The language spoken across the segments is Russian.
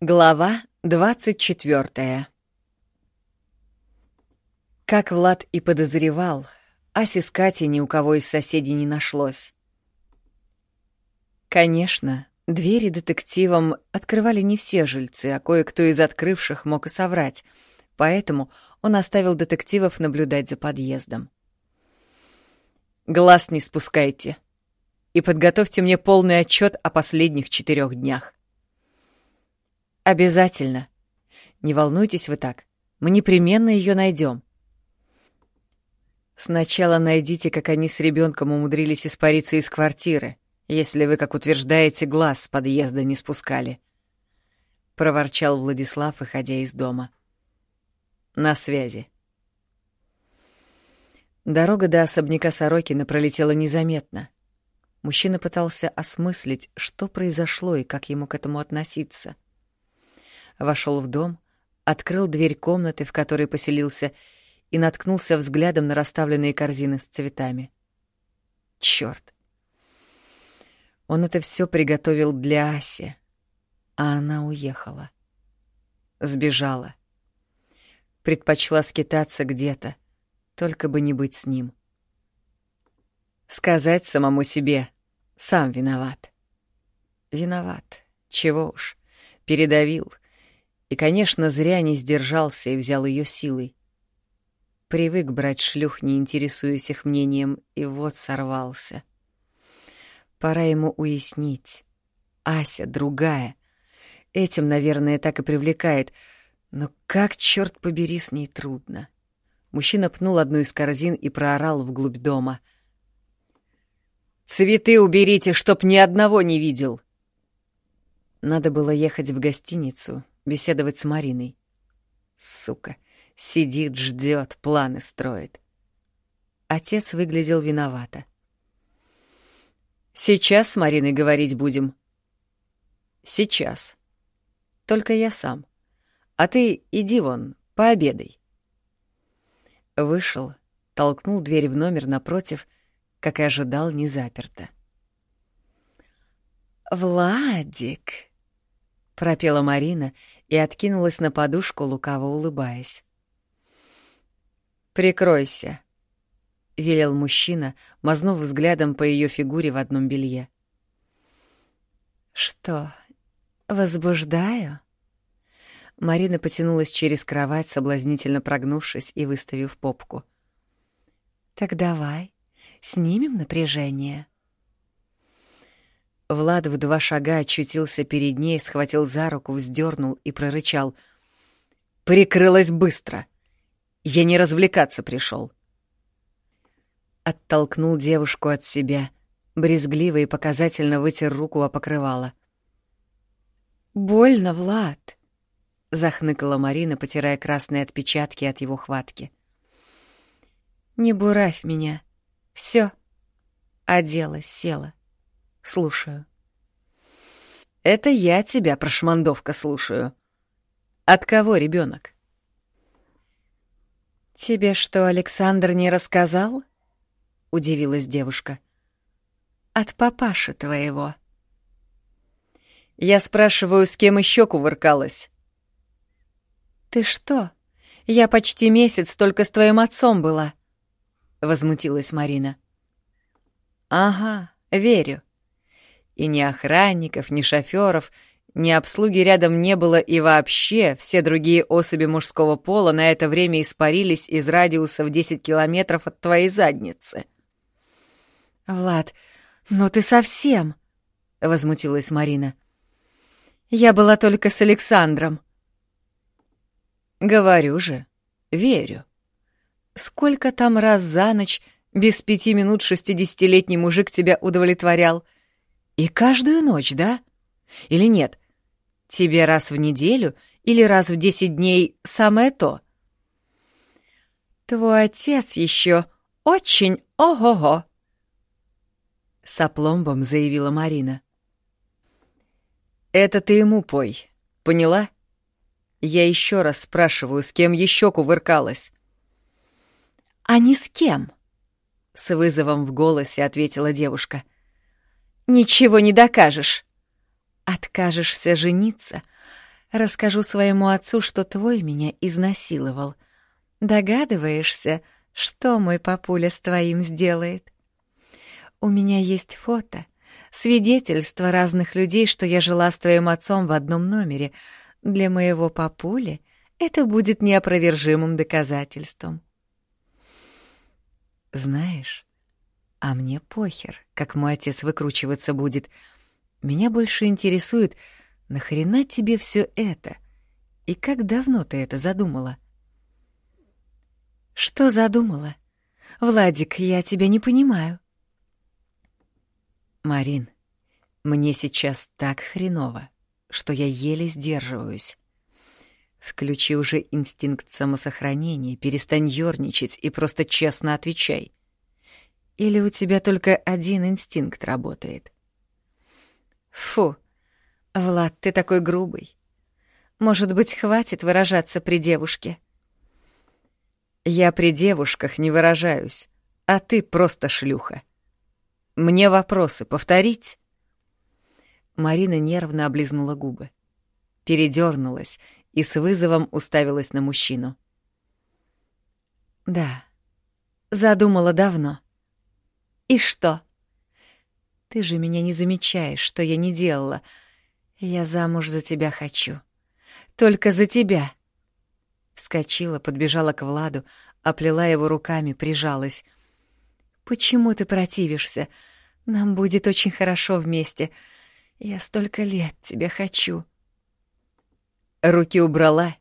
Глава 24 Как Влад и подозревал, Аси с Катей ни у кого из соседей не нашлось. Конечно, двери детективам открывали не все жильцы, а кое-кто из открывших мог и соврать, поэтому он оставил детективов наблюдать за подъездом. «Глаз не спускайте и подготовьте мне полный отчет о последних четырех днях», Обязательно. Не волнуйтесь вы так. Мы непременно ее найдем. Сначала найдите, как они с ребенком умудрились испариться из квартиры, если вы, как утверждаете, глаз с подъезда не спускали. Проворчал Владислав, выходя из дома. На связи. Дорога до особняка Сорокина пролетела незаметно. Мужчина пытался осмыслить, что произошло и как ему к этому относиться — вошел в дом, открыл дверь комнаты, в которой поселился, и наткнулся взглядом на расставленные корзины с цветами. Чёрт! Он это все приготовил для Аси, а она уехала. Сбежала. Предпочла скитаться где-то, только бы не быть с ним. Сказать самому себе «сам виноват». Виноват, чего уж, передавил — и, конечно, зря не сдержался и взял ее силой. Привык брать шлюх, не интересуясь их мнением, и вот сорвался. Пора ему уяснить. Ася другая. Этим, наверное, так и привлекает. Но как, черт побери, с ней трудно. Мужчина пнул одну из корзин и проорал вглубь дома. «Цветы уберите, чтоб ни одного не видел!» Надо было ехать в гостиницу, беседовать с Мариной. Сука, сидит, ждет, планы строит. Отец выглядел виновато. «Сейчас с Мариной говорить будем». «Сейчас. Только я сам. А ты иди вон, пообедай». Вышел, толкнул дверь в номер напротив, как и ожидал, не заперто. «Владик!» Пропела Марина и откинулась на подушку, лукаво улыбаясь. «Прикройся», — велел мужчина, мазнув взглядом по ее фигуре в одном белье. «Что, возбуждаю?» Марина потянулась через кровать, соблазнительно прогнувшись и выставив попку. «Так давай, снимем напряжение». Влад в два шага очутился перед ней, схватил за руку, вздернул и прорычал. «Прикрылась быстро! Я не развлекаться пришел. Оттолкнул девушку от себя, брезгливо и показательно вытер руку о покрывало. «Больно, Влад!» — захныкала Марина, потирая красные отпечатки от его хватки. «Не буравь меня. Все. Оделась, села. Слушаю. Это я тебя, прошмандовка, слушаю. От кого ребенок? Тебе что, Александр не рассказал? Удивилась девушка. От папаши твоего. Я спрашиваю, с кем еще кувыркалась. Ты что? Я почти месяц только с твоим отцом была. Возмутилась Марина. Ага, верю. И ни охранников, ни шофёров, ни обслуги рядом не было, и вообще все другие особи мужского пола на это время испарились из радиуса в 10 километров от твоей задницы. «Влад, ну ты совсем...» — возмутилась Марина. «Я была только с Александром». «Говорю же, верю. Сколько там раз за ночь без пяти минут шестидесятилетний мужик тебя удовлетворял?» И каждую ночь, да? Или нет? Тебе раз в неделю или раз в десять дней самое то? Твой отец еще очень ого-го. С опломбом заявила Марина. Это ты ему пой, поняла? Я еще раз спрашиваю, с кем еще кувыркалась? А ни с кем, с вызовом в голосе ответила девушка. — Ничего не докажешь. Откажешься жениться, Расскажу своему отцу, что твой меня изнасиловал. Догадываешься, что мой папуля с твоим сделает? У меня есть фото, свидетельство разных людей, что я жила с твоим отцом в одном номере. Для моего папули это будет неопровержимым доказательством. Знаешь, а мне похер, как мой отец выкручиваться будет. Меня больше интересует, нахрена тебе все это? И как давно ты это задумала? Что задумала? Владик, я тебя не понимаю. Марин, мне сейчас так хреново, что я еле сдерживаюсь. Включи уже инстинкт самосохранения, перестань ёрничать и просто честно отвечай. Или у тебя только один инстинкт работает? Фу, Влад, ты такой грубый. Может быть, хватит выражаться при девушке? Я при девушках не выражаюсь, а ты просто шлюха. Мне вопросы повторить? Марина нервно облизнула губы, передернулась и с вызовом уставилась на мужчину. Да, задумала давно. И что? Ты же меня не замечаешь, что я не делала. Я замуж за тебя хочу. Только за тебя. Вскочила, подбежала к Владу, оплела его руками, прижалась. Почему ты противишься? Нам будет очень хорошо вместе. Я столько лет тебя хочу. Руки убрала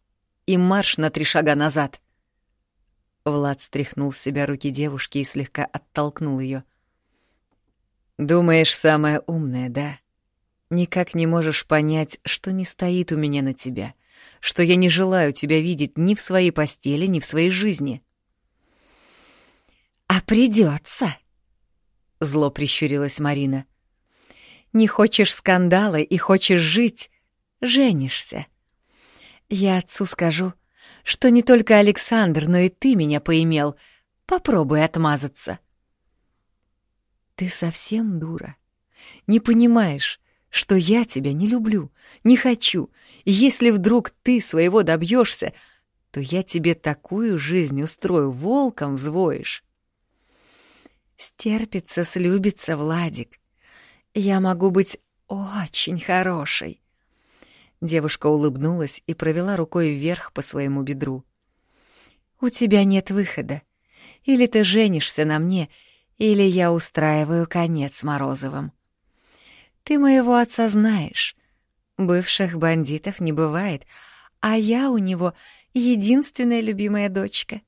и марш на три шага назад. Влад стряхнул с себя руки девушки и слегка оттолкнул ее. Думаешь, самая умная, да? Никак не можешь понять, что не стоит у меня на тебя, что я не желаю тебя видеть ни в своей постели, ни в своей жизни. А придется, зло прищурилась Марина. Не хочешь скандала и хочешь жить, женишься. Я отцу скажу, что не только Александр, но и ты меня поимел. Попробуй отмазаться. Ты совсем дура. Не понимаешь, что я тебя не люблю, не хочу. И если вдруг ты своего добьешься, то я тебе такую жизнь устрою, волком взвоишь. Стерпится, слюбится, Владик. Я могу быть очень хорошей. Девушка улыбнулась и провела рукой вверх по своему бедру. У тебя нет выхода. Или ты женишься на мне, или я устраиваю конец Морозовым. Ты моего отца знаешь. Бывших бандитов не бывает, а я у него единственная любимая дочка.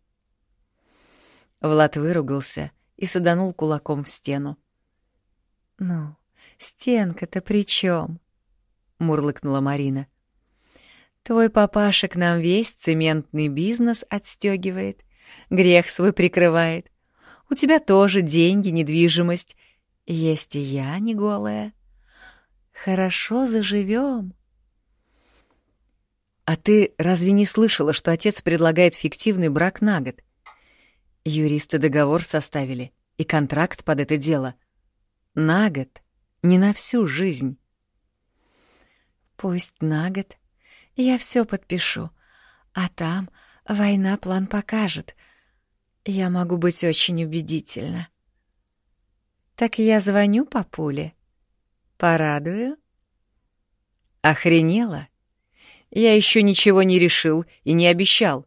Влад выругался и саданул кулаком в стену. «Ну, стенка-то при чем? мурлыкнула Марина. «Твой папаша к нам весь цементный бизнес отстегивает, грех свой прикрывает. У тебя тоже деньги, недвижимость. Есть и я не голая. Хорошо заживем. А ты разве не слышала, что отец предлагает фиктивный брак на год? Юристы договор составили и контракт под это дело. На год, не на всю жизнь. Пусть на год. Я все подпишу. А там война план покажет — я могу быть очень убедительна. Так я звоню папуле. Порадую? Охренела? Я еще ничего не решил и не обещал.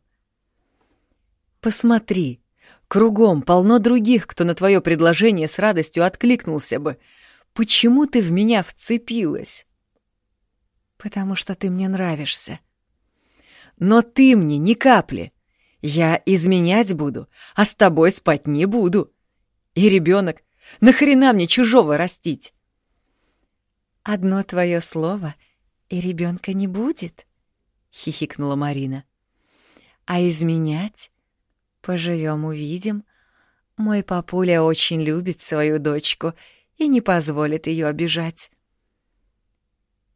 Посмотри, кругом полно других, кто на твое предложение с радостью откликнулся бы. Почему ты в меня вцепилась? Потому что ты мне нравишься. Но ты мне ни капли. Я изменять буду, а с тобой спать не буду. И ребенок, нахрена мне чужого растить? Одно твое слово, и ребенка не будет, хихикнула Марина. А изменять? Поживем, увидим. Мой папуля очень любит свою дочку и не позволит ее обижать.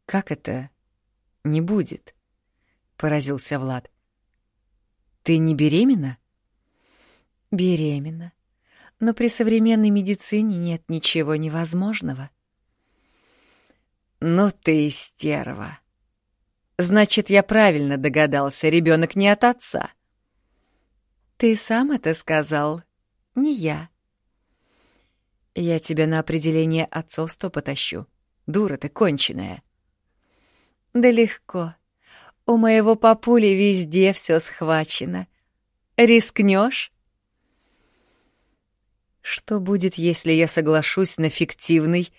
Как это не будет? поразился Влад. Ты не беременна? Беременна. Но при современной медицине нет ничего невозможного. Ну ты стерва. Значит, я правильно догадался, ребенок не от отца. Ты сам это сказал, не я. Я тебя на определение отцовства потащу. Дура ты конченая. Да легко. У моего папули везде все схвачено. Рискнешь? Что будет, если я соглашусь на фиктивный...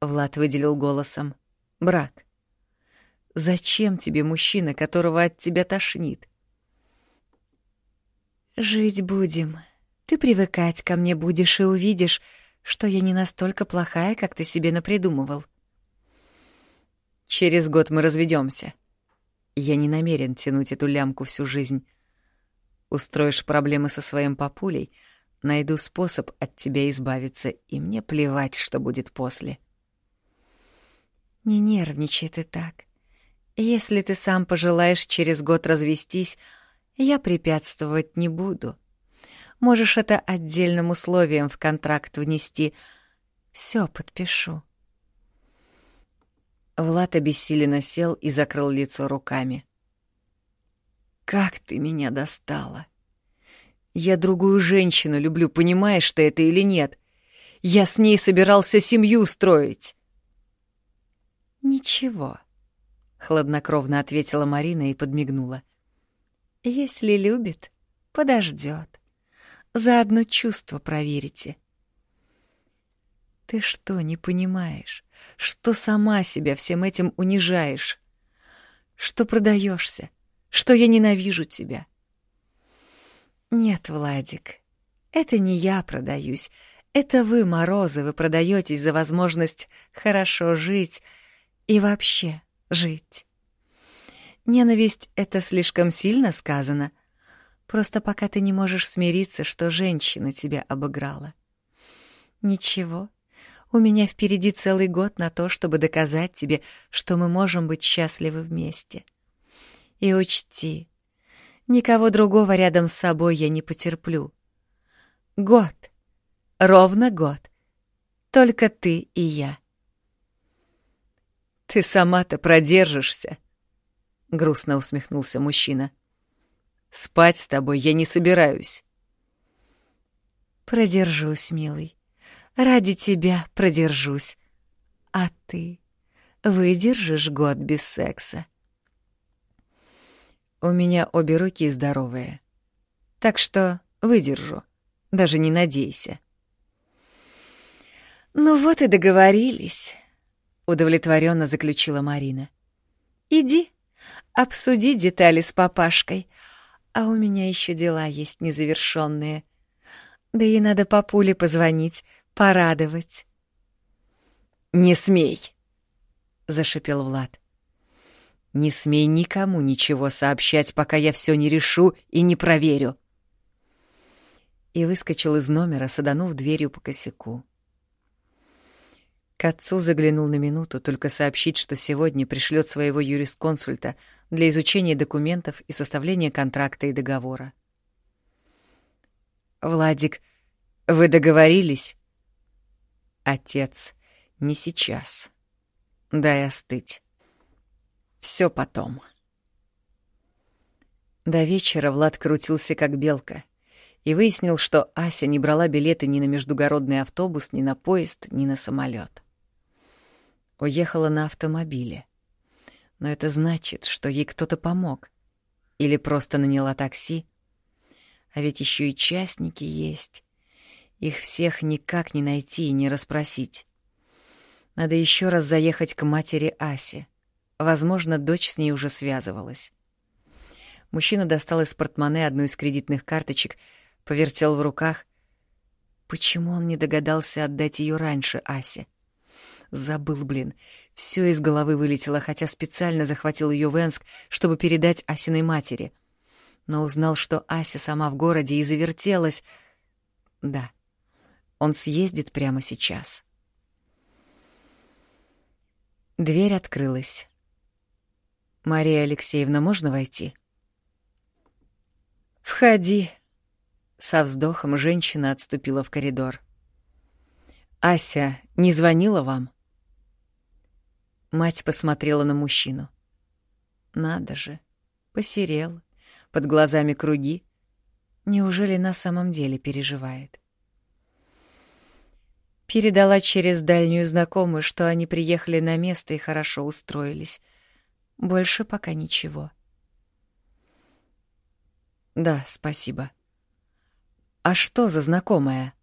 Влад выделил голосом. Брак. Зачем тебе мужчина, которого от тебя тошнит? Жить будем. Ты привыкать ко мне будешь и увидишь, что я не настолько плохая, как ты себе напридумывал. Через год мы разведемся. Я не намерен тянуть эту лямку всю жизнь. Устроишь проблемы со своим папулей, найду способ от тебя избавиться, и мне плевать, что будет после. Не нервничай ты так. Если ты сам пожелаешь через год развестись, я препятствовать не буду. Можешь это отдельным условием в контракт внести. Все подпишу. Влад обессиленно сел и закрыл лицо руками. «Как ты меня достала! Я другую женщину люблю, понимаешь ты это или нет? Я с ней собирался семью строить!» «Ничего», — хладнокровно ответила Марина и подмигнула. «Если любит, подождет. Заодно чувство проверите. Ты что, не понимаешь, что сама себя всем этим унижаешь? Что продаешься? Что я ненавижу тебя? Нет, Владик, это не я продаюсь. Это вы, Морозы, вы продаетесь за возможность хорошо жить и вообще жить. Ненависть — это слишком сильно сказано — Просто пока ты не можешь смириться, что женщина тебя обыграла. Ничего, у меня впереди целый год на то, чтобы доказать тебе, что мы можем быть счастливы вместе. И учти, никого другого рядом с собой я не потерплю. Год. Ровно год. Только ты и я. Ты сама-то продержишься, — грустно усмехнулся мужчина. — Спать с тобой я не собираюсь. Продержусь, милый. Ради тебя продержусь. А ты выдержишь год без секса? У меня обе руки здоровые. Так что выдержу. Даже не надейся. Ну вот и договорились, удовлетворенно заключила Марина. Иди, обсуди детали с папашкой, а у меня еще дела есть незавершенные. Да и надо папуле позвонить, порадовать. «Не смей!» — зашипел Влад. «Не смей никому ничего сообщать, пока я все не решу и не проверю!» И выскочил из номера, саданув дверью по косяку. К отцу заглянул на минуту, только сообщить, что сегодня пришлет своего юрисконсульта для изучения документов и составления контракта и договора. «Владик, вы договорились?» «Отец, не сейчас. Дай остыть. Все потом». До вечера Влад крутился как белка и выяснил, что Ася не брала билеты ни на междугородный автобус, ни на поезд, ни на самолет. Уехала на автомобиле. Но это значит, что ей кто-то помог. Или просто наняла такси. А ведь еще и частники есть. Их всех никак не найти и не расспросить. Надо еще раз заехать к матери Асе. Возможно, дочь с ней уже связывалась. Мужчина достал из портмоне одну из кредитных карточек, повертел в руках. Почему он не догадался отдать ее раньше Асе? Забыл, блин. Все из головы вылетело, хотя специально захватил ее в Энск, чтобы передать Асиной матери. Но узнал, что Ася сама в городе и завертелась. Да, он съездит прямо сейчас. Дверь открылась. «Мария Алексеевна, можно войти?» «Входи», — со вздохом женщина отступила в коридор. «Ася не звонила вам?» Мать посмотрела на мужчину. Надо же, посерел, под глазами круги. Неужели на самом деле переживает? Передала через дальнюю знакомую, что они приехали на место и хорошо устроились. Больше пока ничего. Да, спасибо. А что за знакомая?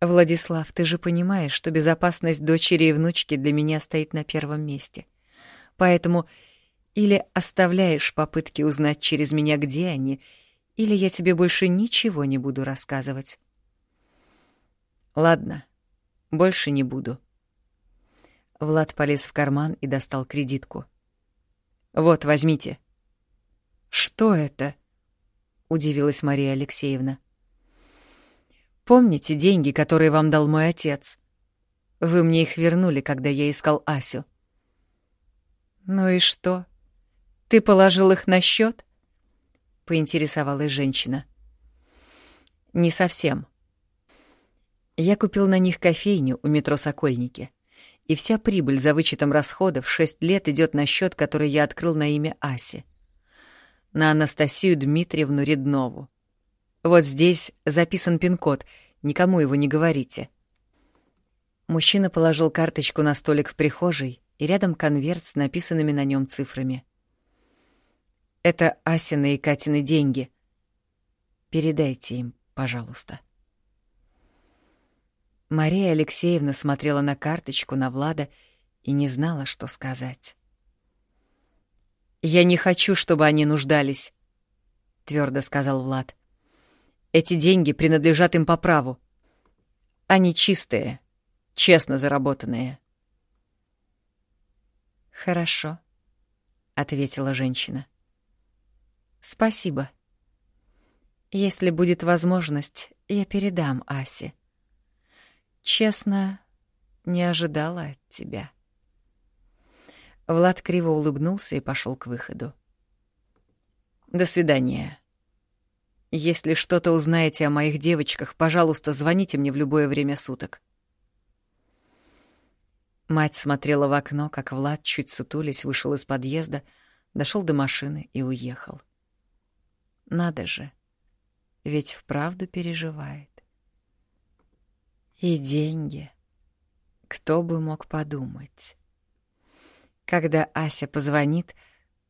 Владислав, ты же понимаешь, что безопасность дочери и внучки для меня стоит на первом месте. Поэтому или оставляешь попытки узнать через меня, где они, или я тебе больше ничего не буду рассказывать. Ладно, больше не буду. Влад полез в карман и достал кредитку. Вот, возьмите. Что это? удивилась Мария Алексеевна. Помните деньги, которые вам дал мой отец? Вы мне их вернули, когда я искал Асю. Ну и что? Ты положил их на счет? поинтересовалась женщина. Не совсем. Я купил на них кофейню у метро Сокольники, и вся прибыль за вычетом расходов шесть лет идет на счет, который я открыл на имя Аси. На Анастасию Дмитриевну Реднову. Вот здесь записан пин-код, никому его не говорите. Мужчина положил карточку на столик в прихожей, и рядом конверт с написанными на нем цифрами. Это Асины и Катины деньги. Передайте им, пожалуйста. Мария Алексеевна смотрела на карточку, на Влада и не знала, что сказать. «Я не хочу, чтобы они нуждались», — твердо сказал Влад. «Эти деньги принадлежат им по праву. Они чистые, честно заработанные». «Хорошо», — ответила женщина. «Спасибо. Если будет возможность, я передам Асе». Честно, не ожидала от тебя. Влад криво улыбнулся и пошел к выходу. До свидания. Если что-то узнаете о моих девочках, пожалуйста, звоните мне в любое время суток. Мать смотрела в окно, как Влад, чуть сутулясь, вышел из подъезда, дошел до машины и уехал. Надо же, ведь вправду переживает. И деньги. Кто бы мог подумать? Когда Ася позвонит,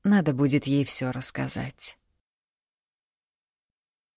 надо будет ей все рассказать.